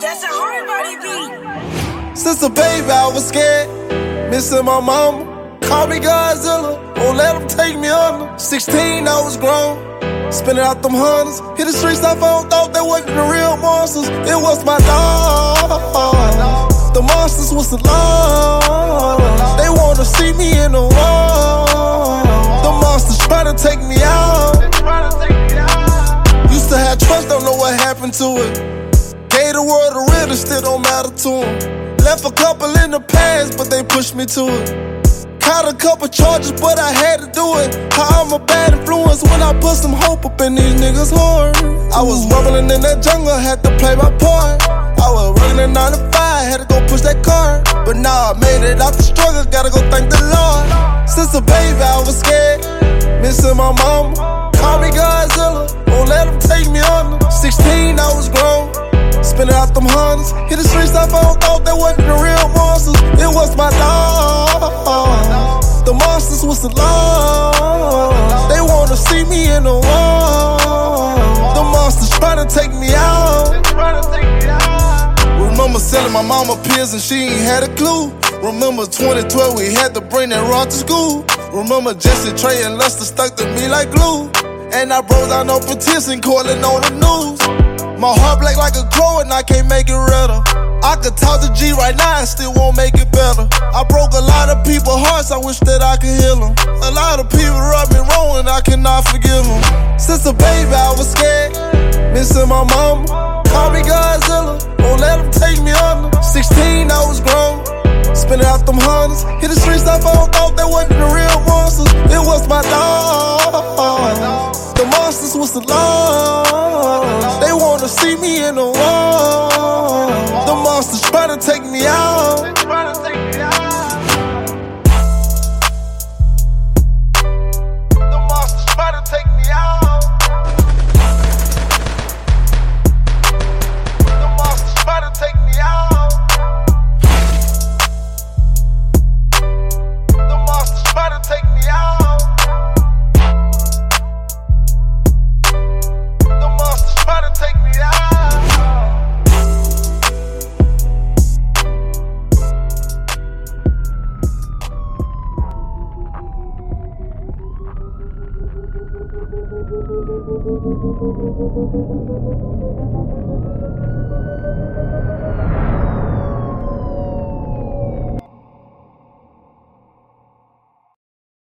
That's a hard body beat. Since a baby, I was scared. Missing my mama. Call me Godzilla. Won't let them take me under. 16, I was grown. Spinning out them hunters. Hit the streets, I found thought they wasn't the real monsters. It was my dog. The monsters was law. They wanna see me in the wall. The monsters try to take me out. Used to have trust, don't know what happened to it. Don't matter to them. Left a couple in the past, but they pushed me to it. Caught a couple charges, but I had to do it. How I'm a bad influence when I put some hope up in these niggas' heart. I was rumbling in that jungle, had to play my part. I was running 9 to 5, had to go push that car. But now I made it out the struggle, gotta go thank the Lord. Since a baby, I was scared, missing my mama. Spinning out them hunters. Hit the streets, I found thought they wasn't the real monsters. It was my dog. The monsters was the law. They wanna see me in the wall. The monsters trying to take me out. Remember selling my mama pills and she ain't had a clue. Remember 2012 we had to bring that rod to school. Remember Jesse Trey and Lester stuck to me like glue. And I broke down no petition calling on the news. My heart black like a crow and I can't make it redder. I could talk to G right now and still won't make it better. I broke a lot of people's hearts, I wish that I could heal them. A lot of people rub me wrong and I cannot forgive them. Since a baby, I was scared, missing my mama. Call me Godzilla, won't let them take me under. 16, I was grown. Spinning out them hunters. Hit the streets, I thought they wasn't the real monsters. It was my dog. Thank you.